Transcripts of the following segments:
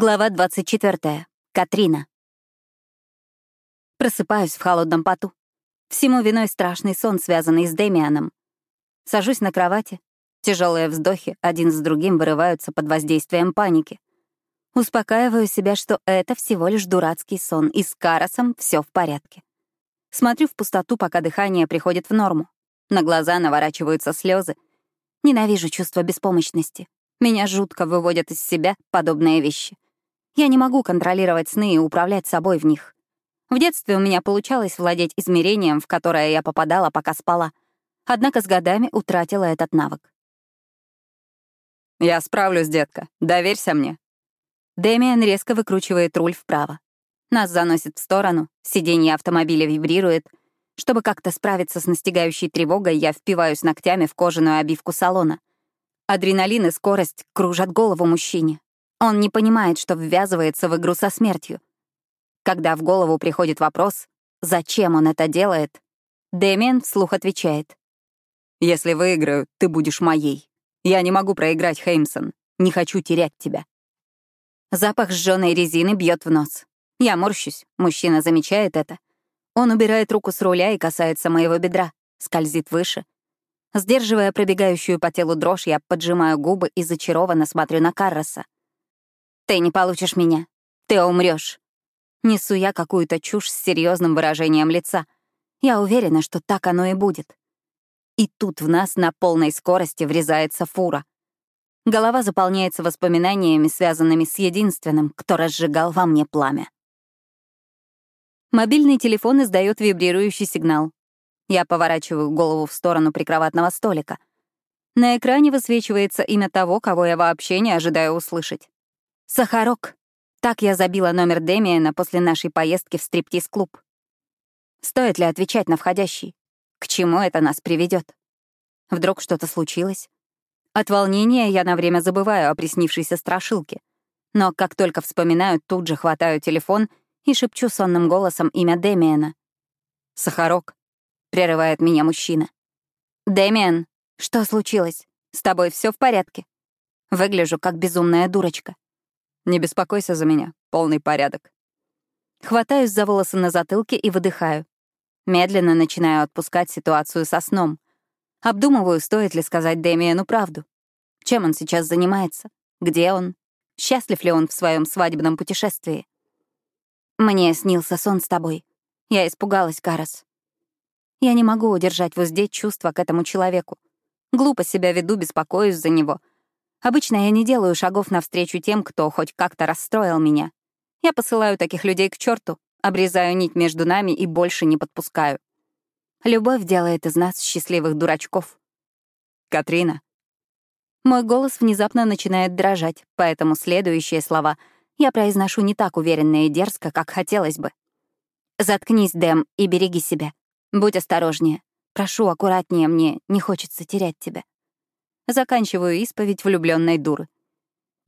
Глава 24. Катрина. Просыпаюсь в холодном поту. Всему виной страшный сон, связанный с Демианом. Сажусь на кровати. Тяжелые вздохи один с другим вырываются под воздействием паники. Успокаиваю себя, что это всего лишь дурацкий сон, и с Карасом все в порядке. Смотрю в пустоту, пока дыхание приходит в норму. На глаза наворачиваются слезы. Ненавижу чувство беспомощности. Меня жутко выводят из себя подобные вещи. Я не могу контролировать сны и управлять собой в них. В детстве у меня получалось владеть измерением, в которое я попадала, пока спала. Однако с годами утратила этот навык. «Я справлюсь, детка. Доверься мне». Дэмиан резко выкручивает руль вправо. Нас заносит в сторону, сиденье автомобиля вибрирует. Чтобы как-то справиться с настигающей тревогой, я впиваюсь ногтями в кожаную обивку салона. Адреналин и скорость кружат голову мужчине. Он не понимает, что ввязывается в игру со смертью. Когда в голову приходит вопрос, зачем он это делает, Дэмиен вслух отвечает. «Если выиграю, ты будешь моей. Я не могу проиграть, Хеймсон. Не хочу терять тебя». Запах сжёной резины бьет в нос. Я морщусь, мужчина замечает это. Он убирает руку с руля и касается моего бедра, скользит выше — Сдерживая пробегающую по телу дрожь, я поджимаю губы и зачарованно смотрю на Карроса. «Ты не получишь меня. Ты умрешь. Несу я какую-то чушь с серьезным выражением лица. Я уверена, что так оно и будет. И тут в нас на полной скорости врезается фура. Голова заполняется воспоминаниями, связанными с единственным, кто разжигал во мне пламя. Мобильный телефон издает вибрирующий сигнал. Я поворачиваю голову в сторону прикроватного столика. На экране высвечивается имя того, кого я вообще не ожидаю услышать. Сахарок. Так я забила номер Демиена после нашей поездки в стриптиз-клуб. Стоит ли отвечать на входящий? К чему это нас приведет? Вдруг что-то случилось? От волнения я на время забываю о приснившейся страшилке. Но как только вспоминаю, тут же хватаю телефон и шепчу сонным голосом имя Демиена. «Сахарок, — прерывает меня мужчина. «Дэмиан, что случилось? С тобой все в порядке?» Выгляжу как безумная дурочка. «Не беспокойся за меня, полный порядок». Хватаюсь за волосы на затылке и выдыхаю. Медленно начинаю отпускать ситуацию со сном. Обдумываю, стоит ли сказать Дэмиану правду. Чем он сейчас занимается? Где он? Счастлив ли он в своем свадебном путешествии? Мне снился сон с тобой. Я испугалась, Карас. Я не могу удержать в узде чувства к этому человеку. Глупо себя веду, беспокоюсь за него. Обычно я не делаю шагов навстречу тем, кто хоть как-то расстроил меня. Я посылаю таких людей к черту, обрезаю нить между нами и больше не подпускаю. Любовь делает из нас счастливых дурачков. Катрина. Мой голос внезапно начинает дрожать, поэтому следующие слова я произношу не так уверенно и дерзко, как хотелось бы. Заткнись, Дэм, и береги себя. Будь осторожнее. Прошу, аккуратнее, мне не хочется терять тебя. Заканчиваю исповедь влюбленной дуры.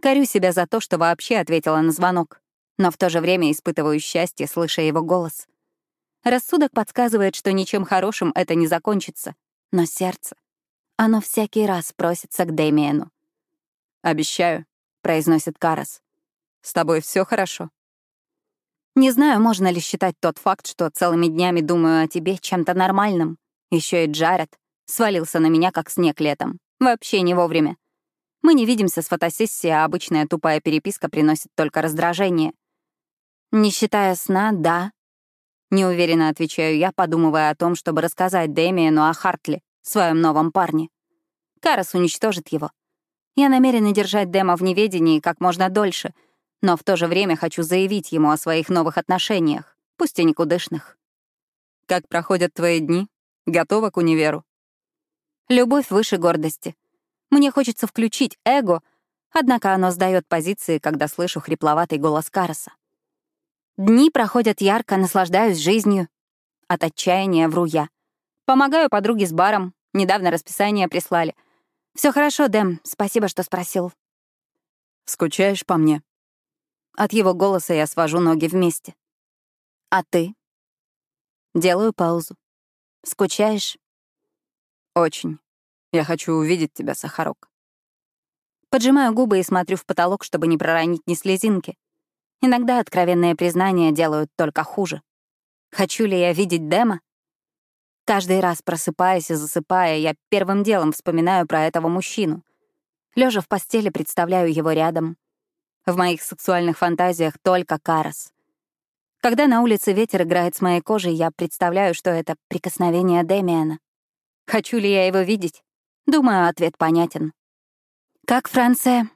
Корю себя за то, что вообще ответила на звонок, но в то же время испытываю счастье, слыша его голос. Рассудок подсказывает, что ничем хорошим это не закончится, но сердце, оно всякий раз просится к Дэмиену. «Обещаю», — произносит Карас. «С тобой все хорошо?» Не знаю, можно ли считать тот факт, что целыми днями думаю о тебе чем-то нормальным. Еще и Джаред свалился на меня, как снег летом. Вообще не вовремя. Мы не видимся с фотосессии, а обычная тупая переписка приносит только раздражение. Не считая сна, да. Неуверенно отвечаю я, подумывая о том, чтобы рассказать Дэмиену о Хартли, своем новом парне. Карас уничтожит его. Я намерена держать Дэма в неведении как можно дольше — но в то же время хочу заявить ему о своих новых отношениях, пусть и никудышных. Как проходят твои дни? Готова к универу? Любовь выше гордости. Мне хочется включить эго, однако оно сдает позиции, когда слышу хрипловатый голос Караса. Дни проходят ярко, наслаждаюсь жизнью. От отчаяния вру я. Помогаю подруге с баром, недавно расписание прислали. Все хорошо, Дэм, спасибо, что спросил. Скучаешь по мне? От его голоса я свожу ноги вместе. А ты? Делаю паузу. Скучаешь? Очень. Я хочу увидеть тебя, Сахарок. Поджимаю губы и смотрю в потолок, чтобы не проронить ни слезинки. Иногда откровенные признания делают только хуже. Хочу ли я видеть Дэма? Каждый раз просыпаясь и засыпая, я первым делом вспоминаю про этого мужчину. Лежа в постели, представляю его рядом. В моих сексуальных фантазиях только Карас. Когда на улице ветер играет с моей кожей, я представляю, что это прикосновение Дэмиана. Хочу ли я его видеть? Думаю, ответ понятен. «Как Франция?»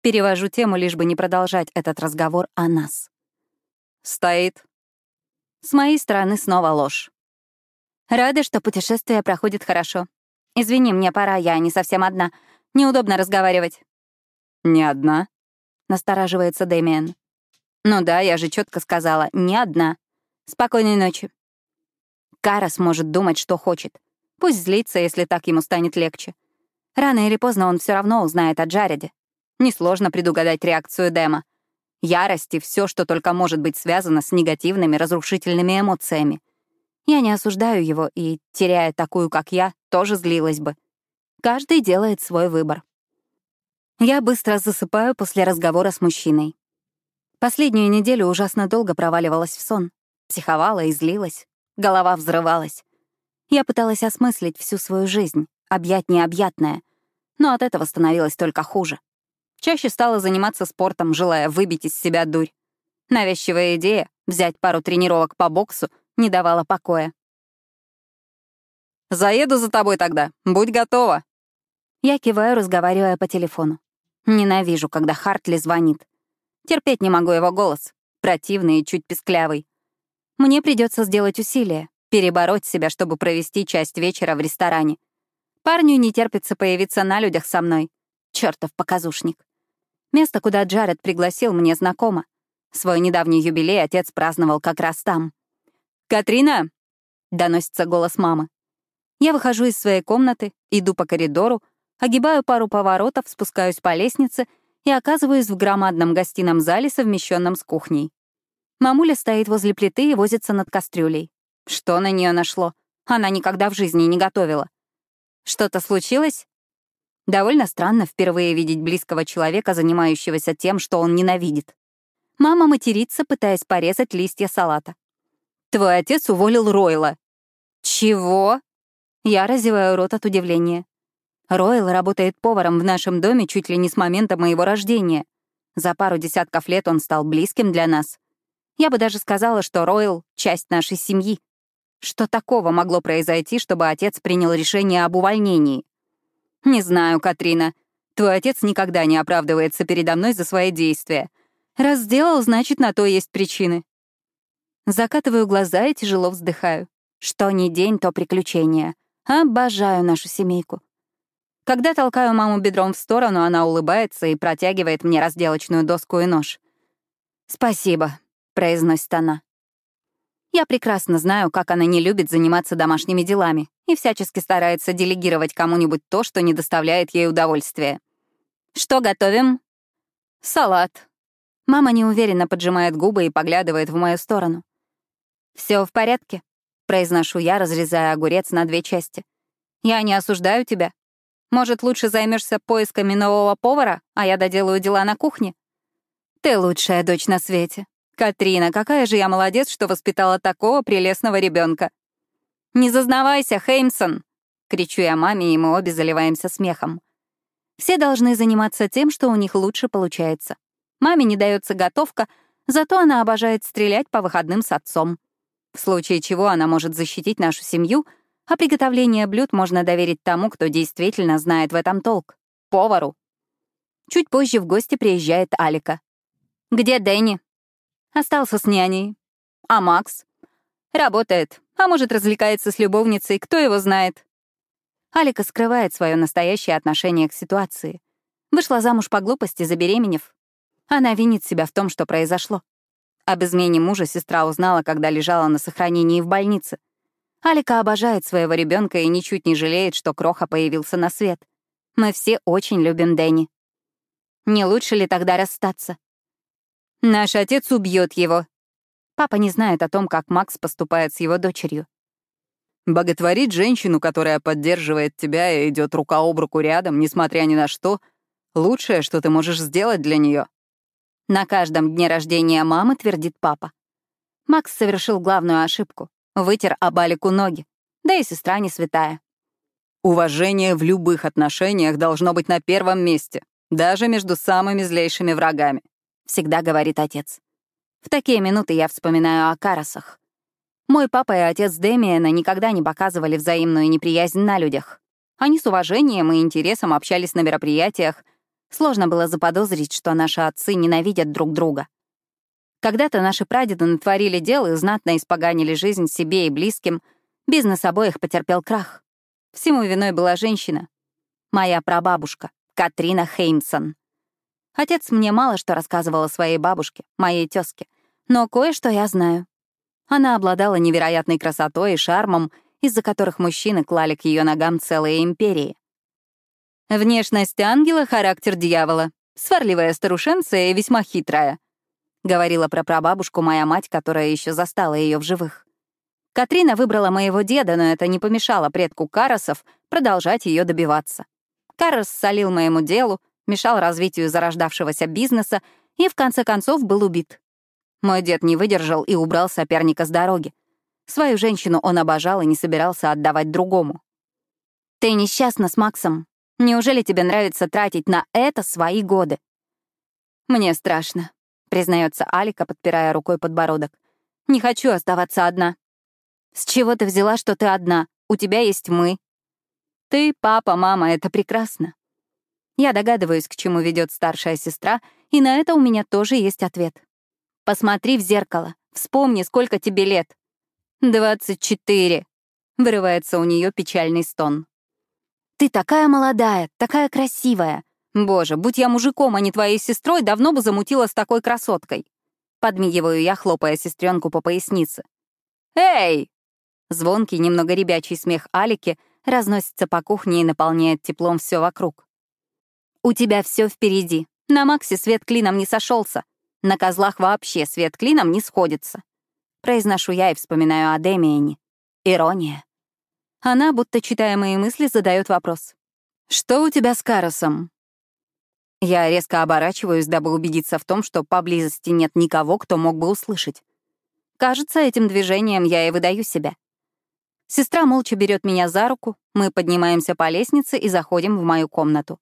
Перевожу тему, лишь бы не продолжать этот разговор о нас. «Стоит». С моей стороны снова ложь. Рада, что путешествие проходит хорошо. Извини, мне пора, я не совсем одна. Неудобно разговаривать. Не одна? Настораживается Дэмиен. Ну да, я же четко сказала, не одна. Спокойной ночи. Карас может думать, что хочет. Пусть злится, если так ему станет легче. Рано или поздно он все равно узнает о Джареде. Несложно предугадать реакцию Дэма. Ярость и все, что только может быть связано с негативными, разрушительными эмоциями. Я не осуждаю его, и, теряя такую, как я, тоже злилась бы. Каждый делает свой выбор. Я быстро засыпаю после разговора с мужчиной. Последнюю неделю ужасно долго проваливалась в сон. Психовала и злилась. Голова взрывалась. Я пыталась осмыслить всю свою жизнь, объять необъятное. Но от этого становилось только хуже. Чаще стала заниматься спортом, желая выбить из себя дурь. Навязчивая идея — взять пару тренировок по боксу не давала покоя. «Заеду за тобой тогда. Будь готова». Я киваю, разговаривая по телефону. Ненавижу, когда Хартли звонит. Терпеть не могу его голос. Противный и чуть писклявый. Мне придется сделать усилие, перебороть себя, чтобы провести часть вечера в ресторане. Парню не терпится появиться на людях со мной. Чёртов показушник. Место, куда Джаред пригласил, мне знакомо. Свой недавний юбилей отец праздновал как раз там. «Катрина!» — доносится голос мамы. Я выхожу из своей комнаты, иду по коридору, огибаю пару поворотов, спускаюсь по лестнице и оказываюсь в громадном гостином зале, совмещенном с кухней. Мамуля стоит возле плиты и возится над кастрюлей. Что на нее нашло? Она никогда в жизни не готовила. Что-то случилось? Довольно странно впервые видеть близкого человека, занимающегося тем, что он ненавидит. Мама матерится, пытаясь порезать листья салата. Твой отец уволил Ройла». «Чего?» Я разеваю рот от удивления. Ройл работает поваром в нашем доме чуть ли не с момента моего рождения. За пару десятков лет он стал близким для нас. Я бы даже сказала, что Ройл — часть нашей семьи. Что такого могло произойти, чтобы отец принял решение об увольнении? Не знаю, Катрина. Твой отец никогда не оправдывается передо мной за свои действия. Раз сделал, значит, на то есть причины. Закатываю глаза и тяжело вздыхаю. Что ни день, то приключение. Обожаю нашу семейку. Когда толкаю маму бедром в сторону, она улыбается и протягивает мне разделочную доску и нож. «Спасибо», — произносит она. Я прекрасно знаю, как она не любит заниматься домашними делами и всячески старается делегировать кому-нибудь то, что не доставляет ей удовольствия. «Что готовим?» «Салат». Мама неуверенно поджимает губы и поглядывает в мою сторону. Все в порядке», — произношу я, разрезая огурец на две части. «Я не осуждаю тебя. Может, лучше займешься поисками нового повара, а я доделаю дела на кухне?» «Ты лучшая дочь на свете. Катрина, какая же я молодец, что воспитала такого прелестного ребенка. «Не зазнавайся, Хеймсон!» — кричу я маме, и мы обе заливаемся смехом. Все должны заниматься тем, что у них лучше получается. Маме не дается готовка, зато она обожает стрелять по выходным с отцом. В случае чего она может защитить нашу семью, а приготовление блюд можно доверить тому, кто действительно знает в этом толк — повару. Чуть позже в гости приезжает Алика. «Где Дэнни?» «Остался с няней». «А Макс?» «Работает, а может, развлекается с любовницей, кто его знает». Алика скрывает свое настоящее отношение к ситуации. Вышла замуж по глупости, забеременев. Она винит себя в том, что произошло. Об измене мужа сестра узнала, когда лежала на сохранении в больнице. Алика обожает своего ребенка и ничуть не жалеет, что Кроха появился на свет. Мы все очень любим Дэнни. Не лучше ли тогда расстаться? Наш отец убьет его. Папа не знает о том, как Макс поступает с его дочерью. Боготворить женщину, которая поддерживает тебя и идет рука об руку рядом, несмотря ни на что, Лучшее, что ты можешь сделать для нее. На каждом дне рождения мамы твердит папа. Макс совершил главную ошибку. Вытер Абалику ноги. Да и сестра не святая. Уважение в любых отношениях должно быть на первом месте, даже между самыми злейшими врагами, всегда говорит отец. В такие минуты я вспоминаю о Карасах. Мой папа и отец Демиена никогда не показывали взаимную неприязнь на людях. Они с уважением и интересом общались на мероприятиях. Сложно было заподозрить, что наши отцы ненавидят друг друга. Когда-то наши прадеды натворили дел и знатно испоганили жизнь себе и близким. Бизнес обоих потерпел крах. Всему виной была женщина. Моя прабабушка, Катрина Хеймсон. Отец мне мало что рассказывал о своей бабушке, моей тезке, но кое-что я знаю. Она обладала невероятной красотой и шармом, из-за которых мужчины клали к ее ногам целые империи. «Внешность ангела — характер дьявола. Сварливая старушенца и весьма хитрая», — говорила про прабабушку моя мать, которая еще застала ее в живых. Катрина выбрала моего деда, но это не помешало предку Карасов продолжать ее добиваться. Карас солил моему делу, мешал развитию зарождавшегося бизнеса и, в конце концов, был убит. Мой дед не выдержал и убрал соперника с дороги. Свою женщину он обожал и не собирался отдавать другому. «Ты несчастна с Максом. Неужели тебе нравится тратить на это свои годы?» «Мне страшно», — признается Алика, подпирая рукой подбородок. «Не хочу оставаться одна». «С чего ты взяла, что ты одна? У тебя есть мы». «Ты, папа, мама — это прекрасно». Я догадываюсь, к чему ведет старшая сестра, и на это у меня тоже есть ответ. Посмотри в зеркало. Вспомни, сколько тебе лет. «Двадцать четыре», — вырывается у нее печальный стон. «Ты такая молодая, такая красивая. Боже, будь я мужиком, а не твоей сестрой, давно бы замутила с такой красоткой». Подмигиваю я, хлопая сестренку по пояснице. «Эй!» Звонкий, немного ребячий смех Алики разносится по кухне и наполняет теплом все вокруг. «У тебя все впереди. На Максе свет клином не сошелся. На козлах вообще свет клином не сходится. Произношу я и вспоминаю о Демиене. Ирония. Она, будто читая мои мысли, задает вопрос. «Что у тебя с Каросом?» Я резко оборачиваюсь, дабы убедиться в том, что поблизости нет никого, кто мог бы услышать. Кажется, этим движением я и выдаю себя. Сестра молча берет меня за руку, мы поднимаемся по лестнице и заходим в мою комнату.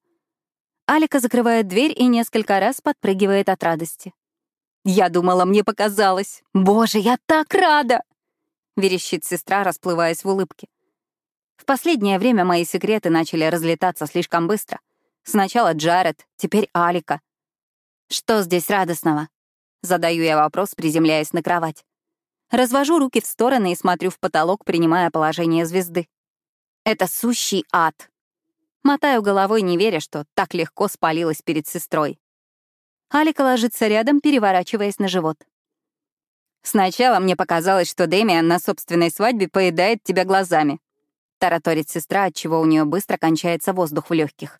Алика закрывает дверь и несколько раз подпрыгивает от радости. Я думала, мне показалось. Боже, я так рада! Верещит сестра, расплываясь в улыбке. В последнее время мои секреты начали разлетаться слишком быстро. Сначала Джаред, теперь Алика. Что здесь радостного? Задаю я вопрос, приземляясь на кровать. Развожу руки в стороны и смотрю в потолок, принимая положение звезды. Это сущий ад. Мотаю головой, не веря, что так легко спалилась перед сестрой. Алика ложится рядом, переворачиваясь на живот. «Сначала мне показалось, что Дэмиан на собственной свадьбе поедает тебя глазами», — тараторит сестра, от чего у нее быстро кончается воздух в легких.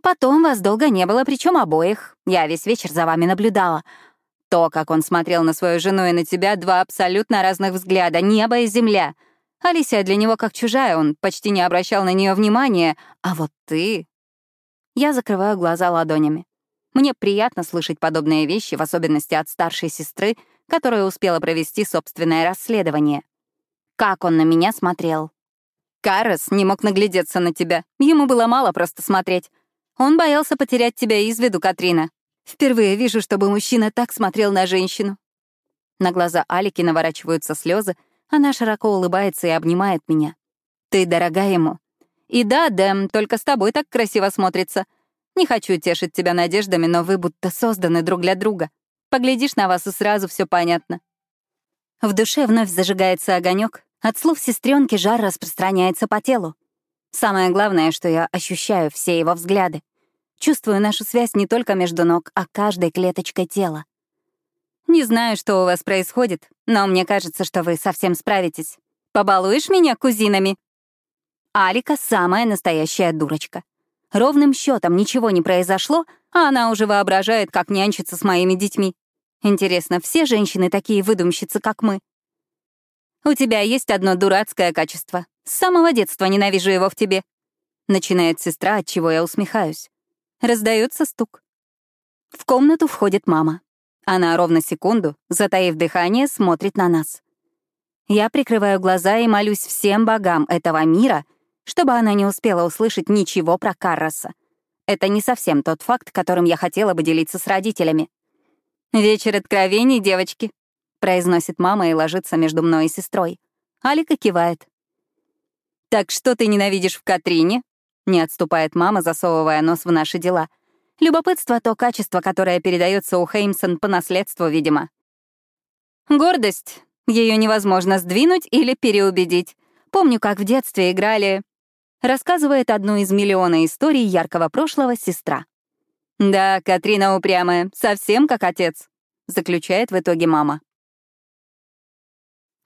«Потом вас долго не было, причем обоих. Я весь вечер за вами наблюдала. То, как он смотрел на свою жену и на тебя, два абсолютно разных взгляда, небо и земля. Алисия для него как чужая, он почти не обращал на нее внимания, а вот ты...» Я закрываю глаза ладонями. Мне приятно слышать подобные вещи, в особенности от старшей сестры, которая успела провести собственное расследование. Как он на меня смотрел. Каррес не мог наглядеться на тебя. Ему было мало просто смотреть. Он боялся потерять тебя из виду, Катрина. Впервые вижу, чтобы мужчина так смотрел на женщину. На глаза Алики наворачиваются слезы, она широко улыбается и обнимает меня. Ты дорога ему. И да, Дэм, только с тобой так красиво смотрится. Не хочу тешить тебя надеждами, но вы будто созданы друг для друга. Поглядишь на вас, и сразу все понятно. В душе вновь зажигается огонек, от слов сестренки жар распространяется по телу. Самое главное, что я ощущаю все его взгляды. Чувствую нашу связь не только между ног, а каждой клеточкой тела. Не знаю, что у вас происходит, но мне кажется, что вы совсем справитесь. Побалуешь меня кузинами? Алика — самая настоящая дурочка. Ровным счетом ничего не произошло, а она уже воображает, как нянчиться с моими детьми. Интересно, все женщины такие выдумщицы, как мы? У тебя есть одно дурацкое качество. С самого детства ненавижу его в тебе. Начинает сестра, от чего я усмехаюсь. Раздается стук. В комнату входит мама. Она ровно секунду, затаив дыхание, смотрит на нас. Я прикрываю глаза и молюсь всем богам этого мира, чтобы она не успела услышать ничего про Карроса. Это не совсем тот факт, которым я хотела бы делиться с родителями. «Вечер откровений, девочки», — произносит мама и ложится между мной и сестрой. Алика кивает. «Так что ты ненавидишь в Катрине?» — не отступает мама, засовывая нос в наши дела. Любопытство — то качество, которое передается у Хеймсон по наследству, видимо. Гордость. Ее невозможно сдвинуть или переубедить. Помню, как в детстве играли... Рассказывает одну из миллиона историй яркого прошлого сестра. «Да, Катрина упрямая, совсем как отец», — заключает в итоге мама.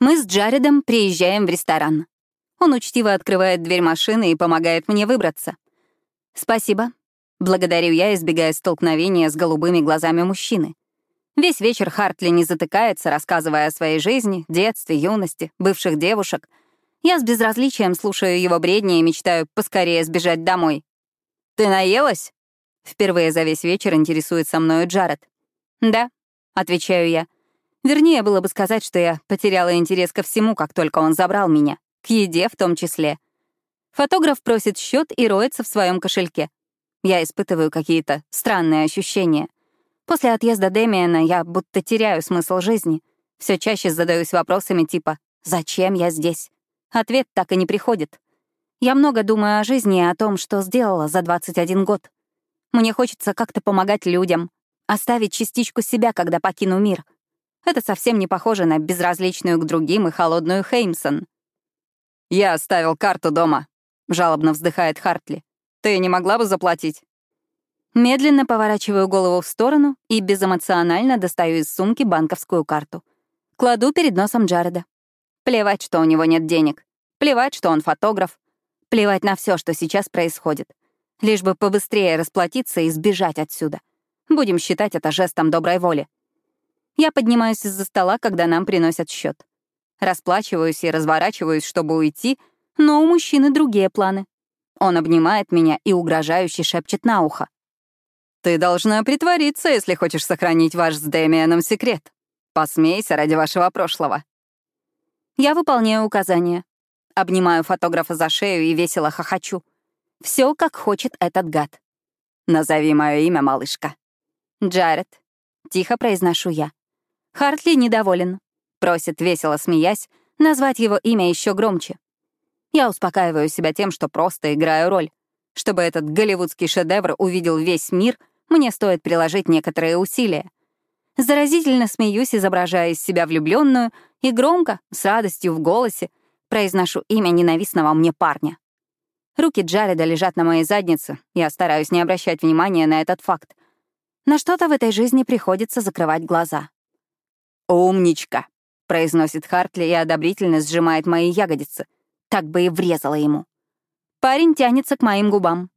Мы с Джаредом приезжаем в ресторан. Он учтиво открывает дверь машины и помогает мне выбраться. «Спасибо». Благодарю я, избегая столкновения с голубыми глазами мужчины. Весь вечер Хартли не затыкается, рассказывая о своей жизни, детстве, юности, бывших девушек. Я с безразличием слушаю его бредни и мечтаю поскорее сбежать домой. «Ты наелась?» Впервые за весь вечер интересуется мною Джаред. «Да», — отвечаю я. Вернее, было бы сказать, что я потеряла интерес ко всему, как только он забрал меня. К еде в том числе. Фотограф просит счет и роется в своем кошельке. Я испытываю какие-то странные ощущения. После отъезда Дэмиена я будто теряю смысл жизни. Все чаще задаюсь вопросами типа «Зачем я здесь?» Ответ так и не приходит. Я много думаю о жизни и о том, что сделала за 21 год. Мне хочется как-то помогать людям, оставить частичку себя, когда покину мир — это совсем не похоже на безразличную к другим и холодную Хеймсон. «Я оставил карту дома», — жалобно вздыхает Хартли. «Ты не могла бы заплатить?» Медленно поворачиваю голову в сторону и безэмоционально достаю из сумки банковскую карту. Кладу перед носом Джареда. Плевать, что у него нет денег. Плевать, что он фотограф. Плевать на все, что сейчас происходит. Лишь бы побыстрее расплатиться и сбежать отсюда. Будем считать это жестом доброй воли. Я поднимаюсь из-за стола, когда нам приносят счет. Расплачиваюсь и разворачиваюсь, чтобы уйти, но у мужчины другие планы. Он обнимает меня и угрожающе шепчет на ухо. «Ты должна притвориться, если хочешь сохранить ваш с Дэмианом секрет. Посмейся ради вашего прошлого». Я выполняю указания. Обнимаю фотографа за шею и весело хохочу. Все, как хочет этот гад. «Назови мое имя, малышка». «Джаред», — тихо произношу я. Хартли недоволен. Просит, весело смеясь, назвать его имя еще громче. Я успокаиваю себя тем, что просто играю роль. Чтобы этот голливудский шедевр увидел весь мир, мне стоит приложить некоторые усилия. Заразительно смеюсь, изображая из себя влюбленную, и громко, с радостью в голосе, произношу имя ненавистного мне парня. Руки Джареда лежат на моей заднице, я стараюсь не обращать внимания на этот факт. На что-то в этой жизни приходится закрывать глаза. «Умничка», — произносит Хартли и одобрительно сжимает мои ягодицы. Так бы и врезала ему. Парень тянется к моим губам.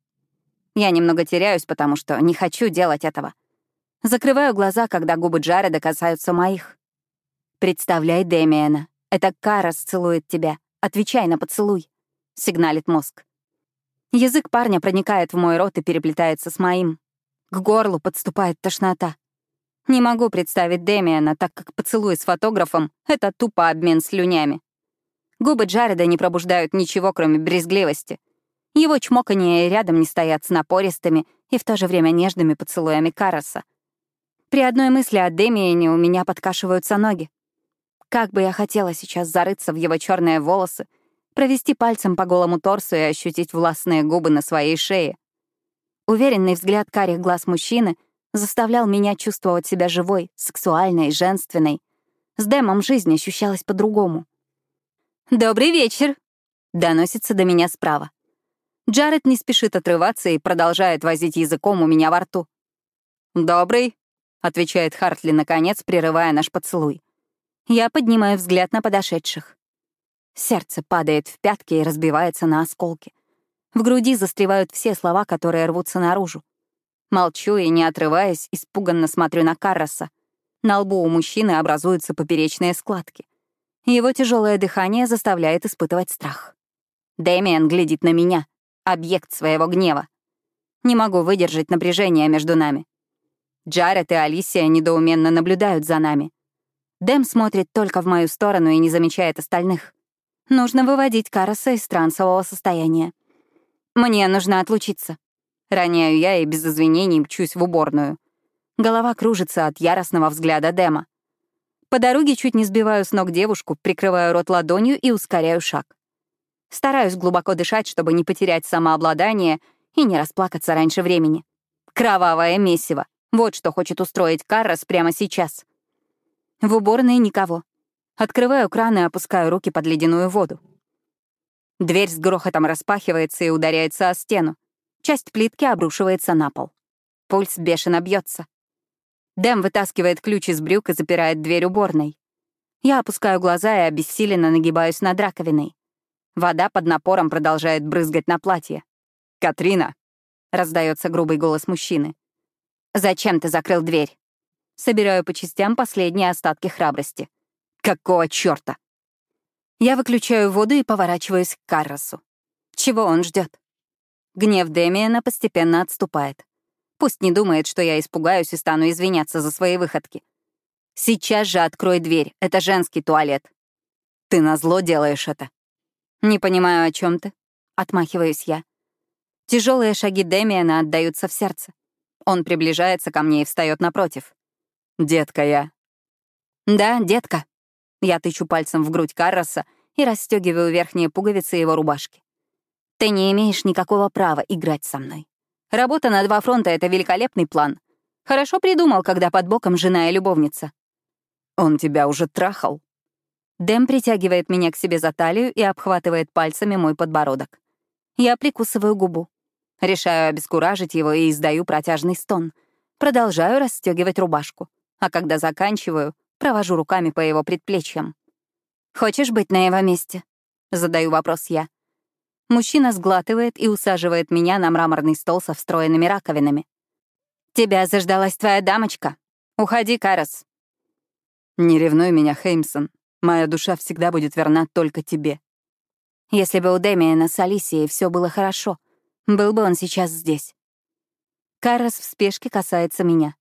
Я немного теряюсь, потому что не хочу делать этого. Закрываю глаза, когда губы Джареда касаются моих. «Представляй Дэмиэна. Это Карас целует тебя. Отвечай на поцелуй», — сигналит мозг. Язык парня проникает в мой рот и переплетается с моим. К горлу подступает тошнота. Не могу представить Дэмиана, так как поцелуй с фотографом — это тупо обмен слюнями. Губы Джареда не пробуждают ничего, кроме брезгливости. Его чмоканье рядом не стоят с напористыми и в то же время нежными поцелуями Караса. При одной мысли о Дэмиане у меня подкашиваются ноги. Как бы я хотела сейчас зарыться в его черные волосы, провести пальцем по голому торсу и ощутить властные губы на своей шее. Уверенный взгляд карих глаз мужчины — заставлял меня чувствовать себя живой, сексуальной, женственной. С Дэмом жизнь ощущалась по-другому. «Добрый вечер!» — доносится до меня справа. Джаред не спешит отрываться и продолжает возить языком у меня во рту. «Добрый», — отвечает Хартли, наконец, прерывая наш поцелуй. Я поднимаю взгляд на подошедших. Сердце падает в пятки и разбивается на осколки. В груди застревают все слова, которые рвутся наружу. Молчу и, не отрываясь, испуганно смотрю на Карроса. На лбу у мужчины образуются поперечные складки. Его тяжелое дыхание заставляет испытывать страх. Дэмиан глядит на меня, объект своего гнева. Не могу выдержать напряжение между нами. Джаред и Алисия недоуменно наблюдают за нами. Дэм смотрит только в мою сторону и не замечает остальных. Нужно выводить Караса из трансового состояния. Мне нужно отлучиться. Роняю я и без извинений мчусь в уборную. Голова кружится от яростного взгляда Дэма. По дороге чуть не сбиваю с ног девушку, прикрываю рот ладонью и ускоряю шаг. Стараюсь глубоко дышать, чтобы не потерять самообладание и не расплакаться раньше времени. Кровавое месиво. Вот что хочет устроить Каррас прямо сейчас. В уборной никого. Открываю кран и опускаю руки под ледяную воду. Дверь с грохотом распахивается и ударяется о стену. Часть плитки обрушивается на пол. Пульс бешено бьется. Дэм вытаскивает ключ из брюк и запирает дверь уборной. Я опускаю глаза и обессиленно нагибаюсь над раковиной. Вода под напором продолжает брызгать на платье. «Катрина!» — раздается грубый голос мужчины. «Зачем ты закрыл дверь?» Собираю по частям последние остатки храбрости. «Какого чёрта?» Я выключаю воду и поворачиваюсь к Карросу. Чего он ждет? Гнев Демиана постепенно отступает. Пусть не думает, что я испугаюсь и стану извиняться за свои выходки. Сейчас же открой дверь, это женский туалет. Ты назло делаешь это. Не понимаю, о чем ты. Отмахиваюсь я. Тяжелые шаги Демиана отдаются в сердце. Он приближается ко мне и встает напротив. «Детка я». «Да, детка». Я тычу пальцем в грудь Карроса и расстегиваю верхние пуговицы его рубашки. «Ты не имеешь никакого права играть со мной. Работа на два фронта — это великолепный план. Хорошо придумал, когда под боком жена и любовница. Он тебя уже трахал. Дэм притягивает меня к себе за талию и обхватывает пальцами мой подбородок. Я прикусываю губу. Решаю обескуражить его и издаю протяжный стон. Продолжаю расстегивать рубашку. А когда заканчиваю, провожу руками по его предплечьям. «Хочешь быть на его месте?» — задаю вопрос я. Мужчина сглатывает и усаживает меня на мраморный стол со встроенными раковинами. «Тебя заждалась твоя дамочка. Уходи, Карас». «Не ревнуй меня, Хеймсон. Моя душа всегда будет верна только тебе». Если бы у Дэмиена с Алисией все было хорошо, был бы он сейчас здесь. Карас в спешке касается меня.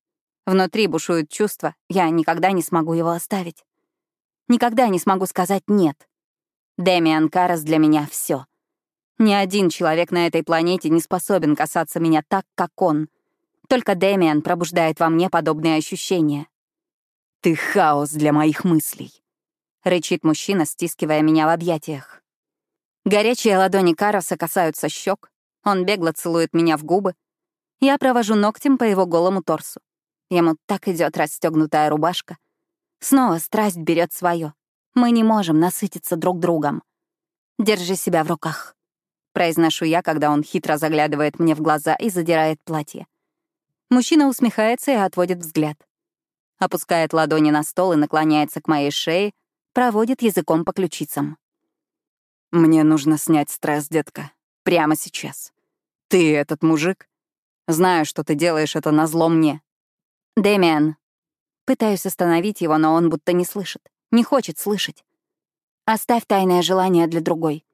Внутри бушуют чувства, я никогда не смогу его оставить. Никогда не смогу сказать «нет». Дэмиан Карас для меня — все. Ни один человек на этой планете не способен касаться меня так, как он. Только Дэмиан пробуждает во мне подобные ощущения. «Ты хаос для моих мыслей», — рычит мужчина, стискивая меня в объятиях. Горячие ладони Караса касаются щек, он бегло целует меня в губы. Я провожу ногтем по его голому торсу. Ему так идет расстегнутая рубашка. Снова страсть берет свое. Мы не можем насытиться друг другом. Держи себя в руках. Произношу я, когда он хитро заглядывает мне в глаза и задирает платье. Мужчина усмехается и отводит взгляд. Опускает ладони на стол и наклоняется к моей шее, проводит языком по ключицам. «Мне нужно снять стресс, детка. Прямо сейчас. Ты этот мужик? Знаю, что ты делаешь это на зло мне». «Дэмиан». Пытаюсь остановить его, но он будто не слышит. Не хочет слышать. Оставь тайное желание для другой.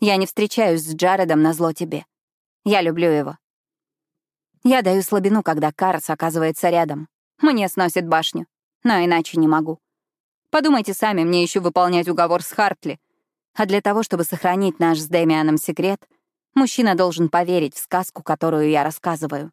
Я не встречаюсь с Джаредом на зло тебе. Я люблю его. Я даю слабину, когда Карс оказывается рядом. Мне сносит башню. Но иначе не могу. Подумайте сами, мне еще выполнять уговор с Хартли. А для того, чтобы сохранить наш с Дэмианом секрет, мужчина должен поверить в сказку, которую я рассказываю.